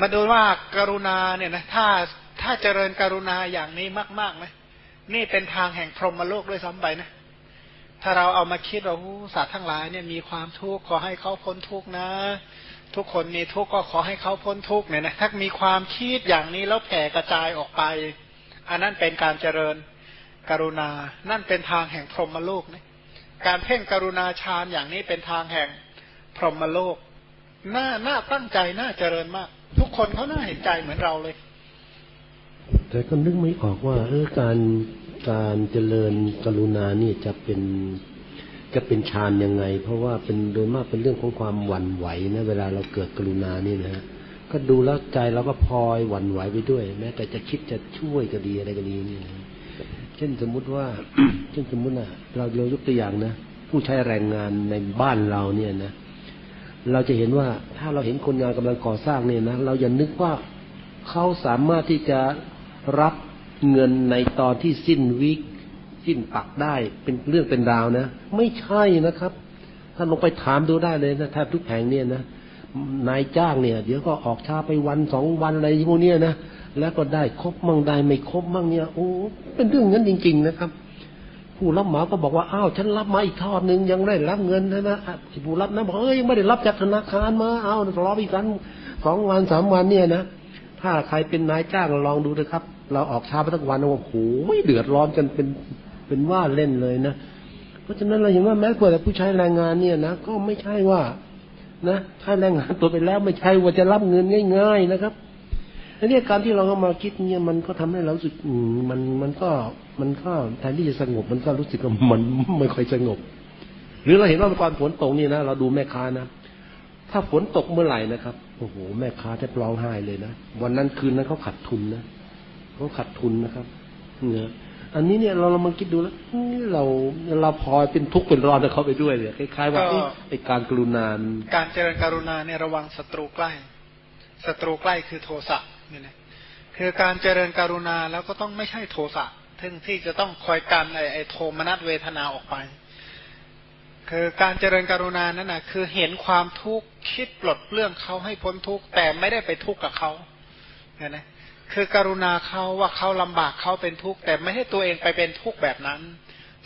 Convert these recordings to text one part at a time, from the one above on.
มาดูว่าการุณาเนี่ยนะถ้าถ้าเจริญการุณาอย่างนี้มากๆนะนี่เป็นทางแห่งพรหมโลกด้วยซ้ำไปนะถ้าเราเอามาคิดว่าสัตว์ทั้งหลายเนี่ยมีความทุกข์ขอให้เขาพ้นทุกข์นะ ทุกคนมีทุกข์ก็ขอให้เขาพ้นทุกข์เนี่ยนะถ้ามีความคิดอย่างนี้แล้วแผ่กระจายออกไป อันนั้นเป็นการเจริญกรุณา นั่นเป็นทางแห่งพรหมโลกนะการเพ่งกรุณาฌานอย่างนี้เป็นทางแห่งพรหมโลก น่า น่าตั้งใจ น่าเจริญมาก ทุกคนเขาน่าเห็นใจเหมือนเราเลย แต่ก็นึกไม่ออกว่าเออการการเจริญกรุณานี่จะเป็นจะเป็นฌานยังไง เพราะว่าเป็นโดยมากเป็นเรื่องของความหวั่นไหวนะเวลาเราเกิดกรุณานี่นะก็ดูแล้วใจเราก็พลอยหวั่นไหวไปด้วยแม้แต่จะคิดจะช่วยก็ดีอะไรก็ดีนี่นะเช่นสมมุติว่า เช่นสมมุตินะเราเรายกตัวอย่างนะผู้ใช้แรงงานในบ้านเราเนี่ยนะ เราจะเห็นว่าถ้าเราเห็นคนงานกำลังก่อสร้างเนี่ยนะเราอย่านึกว่าเขาสามารถที่จะรับเงินในตอนที่สิ้นวิกสิ้นปักได้เป็นเรื่องเป็นราวนะ ไม่ใช่นะครับท่านลงไปถามดูได้เลยนะแทบทุกแห่งเนี่ยนะนายจ้างเนี่ย เดี๋ยวก็ออกช้าไปวันสองวันอะไรพวกนี้นะแล้วก็ได้ครบมั่งได้ไม่ครบมั่งเนี่ยโอ้เป็นเรื่องนั้นจริง ๆ นะครับ ผู้รับเหมาก็บอกว่าอ้าวฉันรับมาอีกทอดหนึ่งยังไม่ได้รับเงินนะนะผู้รับนะบอกเอ้ยยังไม่ได้รับจากธนาคารมาเอารออีกกันสองวันสามวันเนี่ยนะถ้าใครเป็นนายจ้างลองดูนะครับ เราออกช้าไปทั้งวันโอ้โหไม่เดือดร้อนกันเป็นเป็นว่าเล่นเลยนะเพราะฉะนั้นเราเห็นว่าแม้แต่ผู้ใช้แรงงานเนี่ยนะก็ไม่ใช่ว่า นะถ้าแรงงานตัวไปแล้วไม่ใช่ว่าจะรับเงินง่าย ๆ นะครับ อันนี้การที่เราเข้ามาคิดเนี่ยมันก็ทำให้เราสึกมันมันก็มันก็แทนที่จะสงบมันก็รู้สึกว่ามันไม่ค่อยสงบ หรือเราเห็นว่าก่อนฝนตกนี่นะเราดูแม่ค้านะถ้าฝนตกเมื่อไหร่นะครับโอ้โหแม่ค้าแทบร้องไห้เลยนะวันนั้นคืนนั้นเขาขาดทุนนะเขาขาดทุนนะครับเนี่ยอันนี้เนี่ยเราเรามาคิดดูแล้วเราเราพอเป็นทุกข์เป็นร้อนกับเขาไปด้วยเนี่ยคล้ายๆว่าไอ้การกรุณาการเจริญกรุณาเนี่ยระวังศัตรูใกล้ศัตรูใกล้คือโทสะ นี่นะคือการเจริญกรุณาแล้วก็ต้องไม่ใช่โทสะทึ่งที่จะต้องคอยกันไอ้ไอโทมนัสเวทนาออกไป คือการเจริญกรุณานั่นนะคือเห็นความทุกข์คิดปลดเรื่องเขาให้พ้นทุกข์แต่ไม่ได้ไปทุกข์กับเขาเนี่ยนะคือกรุณาเขาว่าเขาลำบากเขาเป็นทุกข์แต่ไม่ให้ตัวเองไปเป็นทุกข์แบบนั้น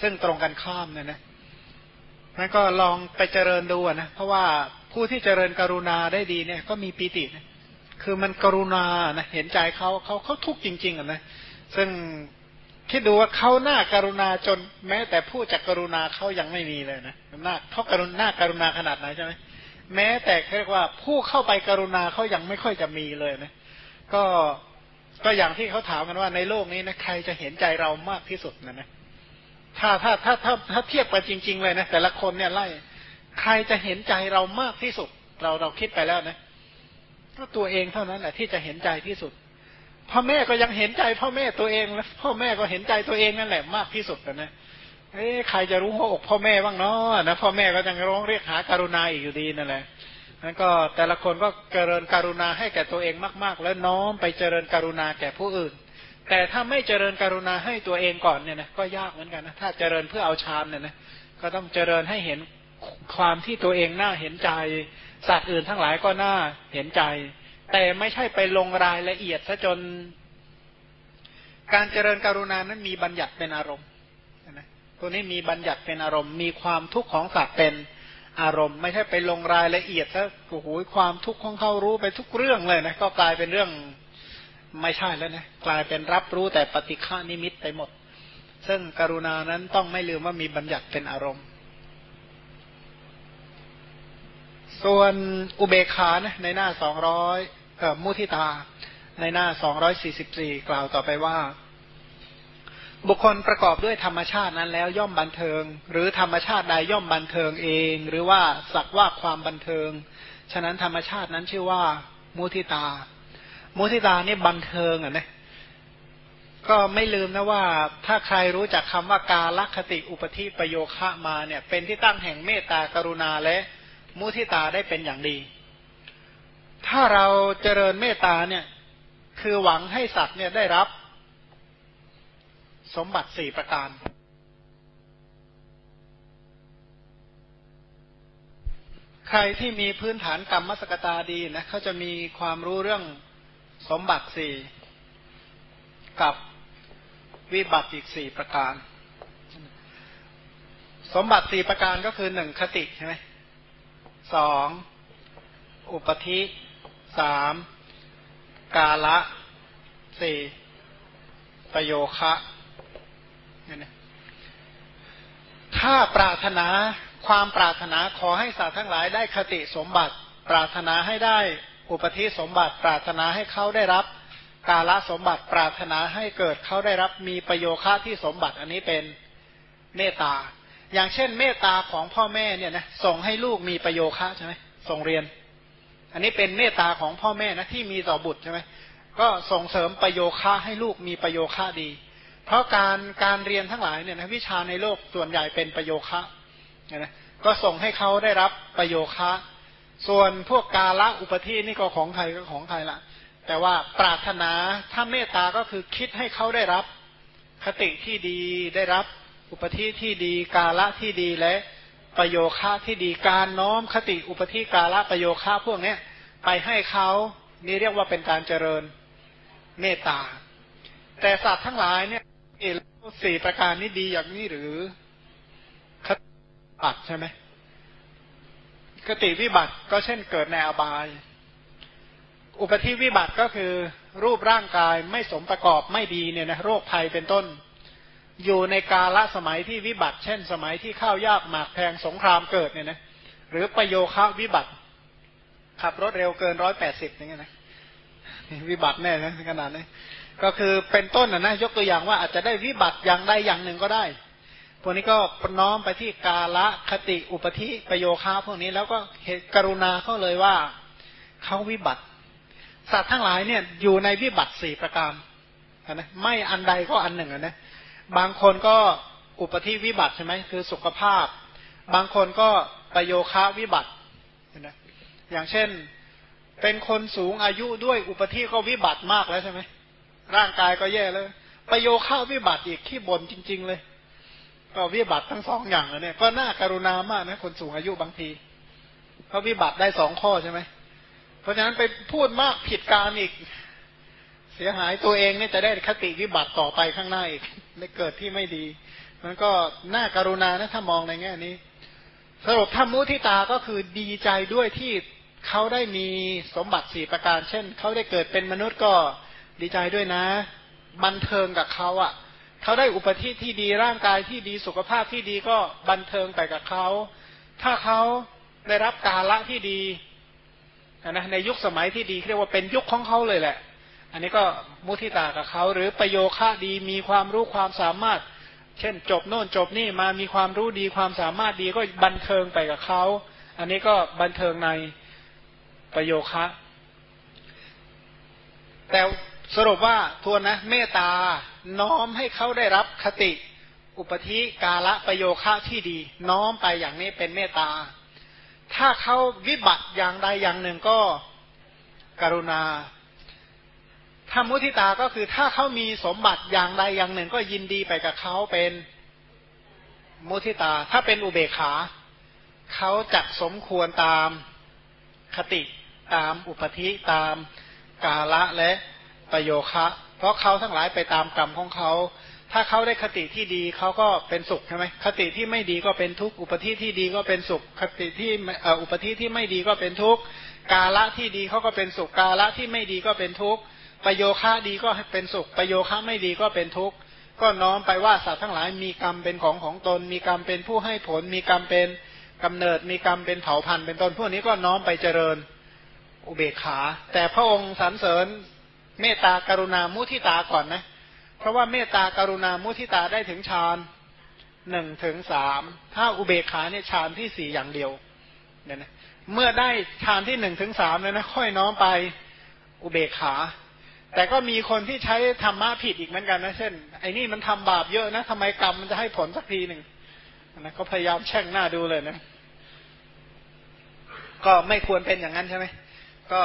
ซึ่งตรงกันข้ามเนี่ยนะนั่นก็ลองไปเจริญดูนะเพราะว่าผู้ที่เจริญกรุณาได้ดีเนี่ย ก็มีปีตินะ คือมันกรุณานะเห็นใจเขาเขาเขาทุกข์จริง ๆอะนะซึ่งคิดดูว่าเขาหน้าการุณาจนแม้แต่ผู้จักกรุณาเขายังไม่มีเลยนะหน้าเขากรุณาการุณาขนาดไหนใช่ไหมแม้แต่เรียกว่าผู้เข้าไปกรุณาเขายังไม่ค่อยจะมีเลยนะก็ก็อย่างที่เขาถามกันว่าในโลกนี้นะใครจะเห็นใจเรามากที่สุดนะนะถ้าถ้าถ้าถ้าถ้าเทียบกันจริง ๆ เลยนะแต่ละคนเนี่ยไล่ใครจะเห็นใจเรามากที่สุด เราเราคิดไปแล้วนะก็ ตัวเองเท่านั้นแหละที่จะเห็นใจที่สุด พ่อแม่ก็ยังเห็นใจพ่อแม่ตัวเองแล้วพ่อแม่ก็เห็นใจตัวเองนั่นแหละมากที่สุดนะเอ้ใครจะรู้หัวอกพ่อแม่บ้างเนาะนะพ่อแม่ก็ยังร้องเรียกหาการุณาอีกอยู่ดีนั่นแหละนั้นก็แต่ละคนก็เจริญการุณาให้แก่ตัวเองมาก ๆ แล้วน้อมไปเจริญการุณาแก่ผู้อื่น แต่ถ้าไม่เจริญการุณาให้ตัวเองก่อนเนี่ยนะก็ยากเหมือนกันนะถ้าเจริญเพื่อเอาฌานเนี่ยนะก็ต้องเจริญให้เห็นความที่ตัวเองน่าเห็นใจ สัตว์อื่นทั้งหลายก็น่าเห็นใจ แต่ไม่ใช่ไปลงรายละเอียดซะจน การเจริญการุณานั้นมีบัญญัติเป็นอารมณ์นะตัวนี้มีบัญญัติเป็นอารมณ์ มีความทุกข์ของสัตว์เป็นอารมณ์ ไม่ใช่ไปลงรายละเอียดซะโอ้โหความทุกข์ของเขารู้ไปทุกเรื่องเลยนะก็กลายเป็นเรื่องไม่ใช่แล้วนะกลายเป็นรับรู้แต่ปฏิฆานิมิตไปหมด ซึ่งกรุณานั้นต้องไม่ลืมว่ามีบัญญัติเป็นอารมณ์ ส่วนอุเบคานะในหน้าสองร้อยเอ่อมุทิตา ในหน้าสองร้อยสี่สิบสี่กล่าวต่อไปว่า บุคคลประกอบด้วยธรรมชาตินั้นแล้วย่อมบันเทิง หรือธรรมชาติใดย่อมบันเทิงเอง หรือว่าสักว่าความบันเทิง ฉะนั้นธรรมชาตินั้นชื่อว่ามุทิตา มุทิตานี่บันเทิงอะนะก็ไม่ลืมนะว่าถ้าใครรู้จักคำว่ากาลคติอุปธิประโยคะมาเนี่ย เป็นที่ตั้งแห่งเมตตากรุณาและ มุทิตาได้เป็นอย่างดี ถ้าเราเจริญเมตตาเนี่ย คือหวังให้สัตว์เนี่ยได้รับ สมบัติสี่ประการ ใครที่มีพื้นฐานกรรมมสกตาดีนะเขาจะมีความรู้เรื่องสมบัติสี่กับวิบัติอีกสี่ประการ สมบัติสี่ประการก็คือหนึ่งคติใช่ไหม สองอุปธิสามกาละสี่ประโยคะเนี่ยถ้าปรารถนาความปรารถนาขอให้สัตว์ทั้งหลายได้คติสมบัติ ปรารถนาให้ได้อุปธิสมบัติ ปรารถนาให้เขาได้รับกาละสมบัติปรารถนาให้เกิดเขาได้รับมีประโยคะที่สมบัติอันนี้เป็นเมตตา อย่างเช่นเมตตาของพ่อแม่เนี่ยนะส่งให้ลูกมีประโยคะใช่ไหมส่งเรียน อันนี้เป็นเมตตาของพ่อแม่นะที่มีต่อบุตรใช่ไหมก็ส่งเสริมประโยคะให้ลูกมีประโยคะดี เพราะการการเรียนทั้งหลายเนี่ยนะวิชาในโลกส่วนใหญ่เป็นประโยคะนะก็ส่งให้เขาได้รับประโยคะ ส่วนพวกกาละอุปธินี่ก็ของใครก็ของใครละแต่ว่าปรารถนาถ้าเมตตาก็คือคิดให้เขาได้รับคติที่ดีได้รับ อุปธิที่ดีกาละที่ดีและประโยคะที่ดีการน้อมคติอุปธิกาละประโยคะพวกเนี้ยไปให้เขานี่เรียกว่าเป็นการเจริญเมตตา แต่สัตว์ทั้งหลายเนี่ยเอสี่ประการนี้ดีอย่างนี้หรือคติใช่ไหมคติวิบัติก็เช่นเกิดในอบาย อุปธิวิบัติก็คือรูปร่างกายไม่สมประกอบไม่ดีเนี่ยนะโรคภัยเป็นต้น อยู่ในกาละสมัยที่วิบัติ เช่น สมัยที่ข้าวยากหมากแพงสงครามเกิดเนี่ยนะหรือประโยคะวิบัติ ขับรถเร็วเกินร้อยแปดสิบอย่างเงี้ยนะวิบัติแน่นะขนาดนี้ก็คือเป็นต้นนะนะยกตัวอย่างว่าอาจจะได้วิบัติอย่างใดอย่างหนึ่งก็ได้ พวกนี้ก็น้อมไปที่กาละคติอุปธิประโยคาพวกนี้แล้วก็เหตุกรุณาเขาเลยว่าเขาวิบัติ สัตว์ทั้งหลายเนี่ยอยู่ในวิบัติสี่ประการนะไม่อันใดก็อันหนึ่งนะ บางคนก็อุปธิวิบัติใช่ไหมคือสุขภาพ บางคนก็ประโยคาวิบัตินะอย่างเช่นเป็นคนสูงอายุด้วยอุปธิก็วิบัติมากแล้วใช่ไหมร่างกายก็แย่เลยประโยคาวิบัติอีกที่บ่นจริง ๆ เลย ก็วิบัติทั้งสองอย่างเลยเนี่ย ก็น่าการุณามากนะคนสูงอายุบางทีเพราวิบัติได้สองข้อใช่ไหมเพราะฉะนั้นไปพูดมากผิดการอีก เสียหายตัวเองเนี่ยจะได้คติวิบัติต่อไปข้างหน้าอีก ได้เกิดที่ไม่ดี มันก็น่าการุณานะถ้ามองในแง่นี้ สรุปธรรมุทิตาก็คือดีใจด้วยที่เขาได้มีสมบัติสี่ประการ เช่นเขาได้เกิดเป็นมนุษย์ก็ดีใจด้วยนะ บันเทิงกับเขาอะ่ะเขาได้อุปธิที่ดีร่างกายที่ดีสุขภาพที่ดีก็บันเทิงไปกับเขาถ้าเขาได้รับกาละที่ดีนะในยุคสมัยที่ดีเรียกว่าเป็นยุคของเขาเลยแหละ อันนี้ก็มุทิตากับเขาหรือประโยคะดีมีความรู้ความสามารถ เช่น จบโน่นจบนี่มามีความรู้ดีความสามารถดีก็บันเทิงไปกับเขา อันนี้ก็บันเทิงในประโยคะ แต่สรุปว่าทวนนะเมตตาน้อมให้เขาได้รับคติ อุปธิกาละประโยคะที่ดี น้อมไปอย่างนี้เป็นเมตตา ถ้าเขาวิบัติอย่างใดอย่างหนึ่งก็กรุณา ถ้ามุทิตาก็คือถ้าเขามีสมบัติอย่างใดอย่างหนึ่ง ก็ยินดีไปกับเขาเป็นมุทิตา ถ้าเป็นอุเบกขาเขาจักสมควรตามคติตามอุปธิตามกาละและประโยคะ เพราะเขาทั้งหลายไปตามกรรมของเขา ถ้าเขาได้คติที่ดีเขาก็เป็นสุขใช่ไหมคติที่ไม่ดีก็เป็นทุกข์อุปธิที่ดีก็เป็นสุข คติที่อุปธิที่ไม่ดีก็เป็นทุกข์กาละที่ดีเขาก็เป็นสุขกาละที่ไม่ดีก็เป็นทุกข์ ประโยคะดีก็เป็นสุข ประโยคะไม่ดีก็เป็นทุกข์ ก็น้อมไปว่าสัตว์ทั้งหลายมีกรรมเป็นของของตน มีกรรมเป็นผู้ให้ผล มีกรรมเป็นกำเนิด มีกรรมเป็นเผ่าพันธุ์เป็นต้นพวกนี้ก็น้อมไปเจริญอุเบกขา แต่พระองค์สรรเสริญเมตตากรุณามุทิตาก่อนนะ เพราะว่าเมตตากรุณามุทิตาได้ถึงฌานหนึ่งถึงสามถ้าอุเบกขาเนี่ยฌานที่สี่อย่างเดียวเนี่ยนะเมื่อได้ฌานที่หนึ่งถึงสามเลยนะค่อยน้อมไปอุเบกขา แต่ก็มีคนที่ใช้ธรรมะผิดอีกเหมือนกันนะเช่นไอ้นี่มันทำบาปเยอะนะทำไมกรรมมันจะให้ผลสักทีหนึ่งนะก็พยายามแช่งหน้าดูเลยนะ ก็ไม่ควรเป็นอย่างนั้นใช่ไหมก็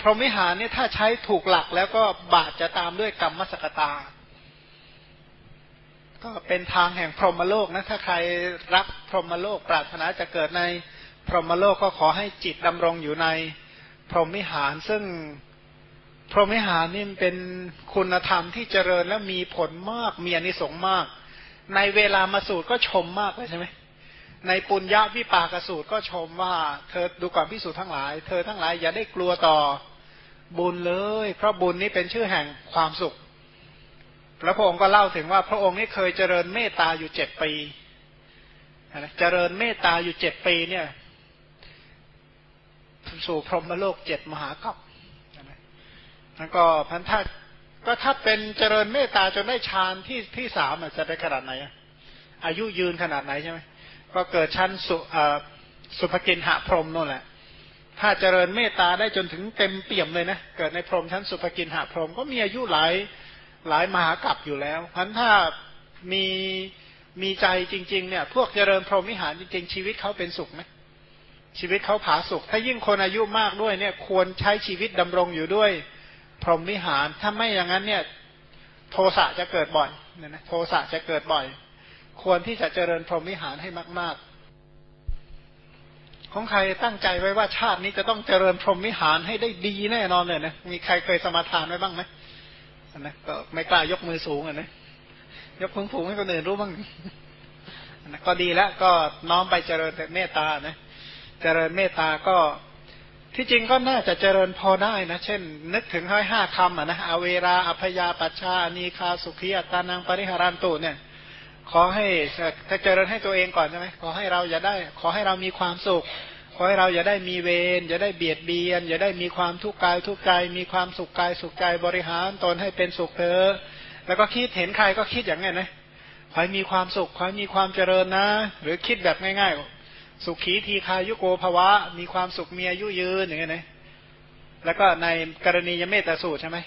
พรหมิหารเนี่ยถ้าใช้ถูกหลักแล้วก็บาปจะตามด้วยกรรมมสกตา ก็เป็นทางแห่งพรหมโลกนะ ถ้าใครรักพรหมโลก ปรารถนาจะเกิดในพรหมโลกก็ขอให้จิตดำรงอยู่ในพรหมิหารซึ่ง พรหมิหารนี่เป็นคุณธรรมที่เจริญและมีผลมาก มีอนิสงส์มาก ในเวลามาสูตรก็ชมมากเลยใช่ไหมในปุญญาวิปากสูตรก็ชมว่า เธอดูก่อนพิสูจน์ทั้งหลาย เธอทั้งหลายอย่าได้กลัวต่อบุญเลย เพราะบุญนี้เป็นชื่อแห่งความสุขแล้วพระองค์ก็เล่าถึงว่าพระองค์นี่เคยเจริญเมตตาอยู่เจ็ดปี เจริญเมตตาอยู่เจ็ดปีเนี่ย สู่พรหมโลกเจ็ดมหากัป แล้วก็พันธะก็ถ้าเป็นเจริญเมตตาจนได้ฌานที่ที่สามจะได้ขนาดไหนอายุยืนขนาดไหนใช่ไหมก็เกิดชั้นสุสุภกินหะพรหมนั่นแหละ ถ้าเจริญเมตตาได้จนถึงเต็มเปี่ยมเลยนะเกิดในพรหมชั้นสุภกินหะพรหมก็มีอายุหลายหลายมหากัปอยู่แล้วพันถ้ามีมีใจจริง ๆ เนี่ย พวกเจริญพรหมวิหารจริง ๆ ชีวิตเขาเป็นสุขไหมชีวิตเขาผาสุข ถ้ายิ่งคนอายุมากด้วยเนี่ย ควรใช้ชีวิตดำรงอยู่ด้วย พรหมวิหาร ถ้าไม่อย่างนั้นเนี่ย โทสะจะเกิดบ่อยเนี่ยนะโทสะจะเกิดบ่อย ควรที่จะเจริญพรหมวิหารให้มาก ๆ ของใครตั้งใจไว้ว่าชาตินี้จะต้องเจริญพรหมวิหารให้ได้ดีแน่นอนเลยนะมีใครเคยสมาทานไว้บ้างไหมนะก็ไม่กล้ายกมือสูงอะนะยกพึงผูงให้คนอื่นรู้บ้างนะก็ดีแล้วก็น้อมไปเจริญเมตตานะ เจริญเมตตาก็ ที่จริงก็น่าจะเจริญพอได้นะ เช่น นึกถึงห้อยห้าคำอะนะอเวราอภยาปัชชานีคาสุขีอัตานังปริหารันตุเนี่ย ขอให้ถ้าเจริญให้ตัวเองก่อนใช่ไหมขอให้เราอย่าได้ ขอให้เรามีความสุข ขอให้เราอย่าได้มีเวรอย่าได้เบียดเบียน อย่าได้มีความทุกข์กายทุกข์ใจ มีความสุขกายสุขใจบริหารตนให้เป็นสุขเถอแล้วก็คิดเห็นใครก็คิดอย่างนี้นะขอให้มีความสุขขอให้มีความเจริญนะ หรือคิดแบบง่ายๆ สุขีทีคายุโกภวะ มีความสุขมีอายุยืนอย่างเงี้ยนะแล้วก็ในกรณียเมตสูตรใช่ไหม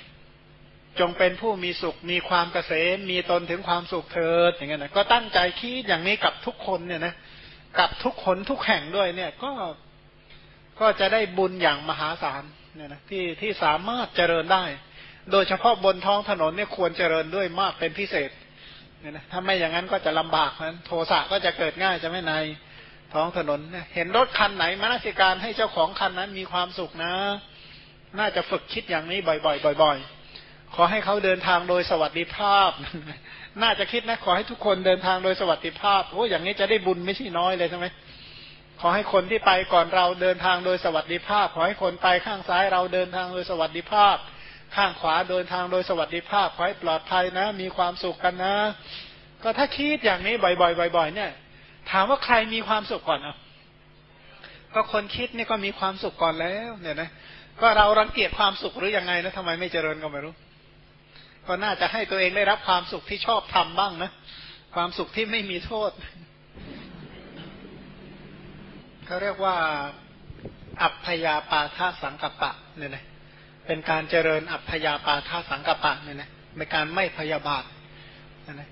จงเป็นผู้มีสุขมีความเกษมมีตนถึงความสุขเถิดอย่างเงี้ยนะก็ตั้งใจคิดอย่างนี้กับทุกคนเนี่ยนะกับทุกคนทุกแห่งด้วยเนี่ยก็ก็จะได้บุญอย่างมหาศาลเนี่ยนะที่ที่สามารถเจริญได้ โดยเฉพาะบนท้องถนนเนี่ยควรเจริญด้วยมากเป็นพิเศษเนี่ยนะถ้าไม่อย่างนั้นก็จะลำบากนั้นโทสะก็จะเกิดง่ายจะไม่ใน ท้องถนนเห็นรถคันไหนมนสิการให้เจ้าของคันนั้นมีความสุขนะ น่าจะฝึกคิดอย่างนี้บ่อยๆบ่อยๆ ขอให้เขาเดินทางโดยสวัสดิภาพ น่าจะคิดนะขอให้ทุกคนเดินทางโดยสวัสดิภาพโอ้อย่างนี้จะได้บุญไม่ใช่น้อยเลยใช่ไหมขอให้คนที่ไปก่อนเราเดินทางโดยสวัสดิภาพ ขอให้คนไปข้างซ้ายเราเดินทางโดยสวัสดิภาพ ข้างขวาเดินทางโดยสวัสดิภาพ ขอให้ปลอดภัยนะ มีความสุขกันนะ ก็ถ้าคิดอย่างนี้บ่อยๆบ่อยๆเนี่ย ถามว่าใครมีความสุขก่อนอะก็คนคิดนี่ก็มีความสุขก่อนแล้ว เนี่ยนะก็เรารังเกียจความสุขหรือยังไงนะทำไมไม่เจริญก็ไม่รู้ ก็น่าจะให้ตัวเองได้รับความสุขที่ชอบทำบ้างนะความสุขที่ไม่มีโทษเขาเรียกว่าอัพยาปาทาสังกปะเนี่ยนะเป็นการเจริญอัพยาปาทาสังกปปะเนี่ยนะเป็นการไม่พยาบาทนะ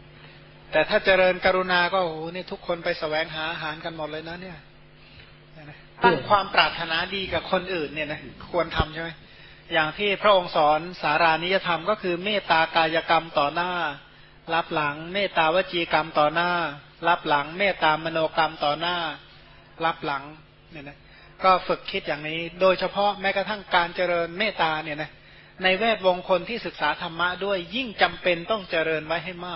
แต่ถ้าเจริญกรุณาก็โอ้โหนี่ทุกคนไปแสวงหาอาหารกันหมดเลยนะเนี่ยตั้งความปรารถนาดีกับคนอื่นเนี่ยนะควรทำใช่ไหมอย่างที่พระองค์สอนสารานิยธรรมก็คือเมตตากายกรรมต่อหน้า รับหลัง เมตตาวจีกรรมต่อหน้า รับหลัง เมตตามโนกรรมต่อหน้า รับหลังเนี่ยนะก็ฝึกคิดอย่างนี้ โดยเฉพาะแม้กระทั่งการเจริญเมตตาเนี่ยนะในแวดวงคนที่ศึกษาธรรมะด้วยยิ่งจำเป็นต้องเจริญไว้ให้มาก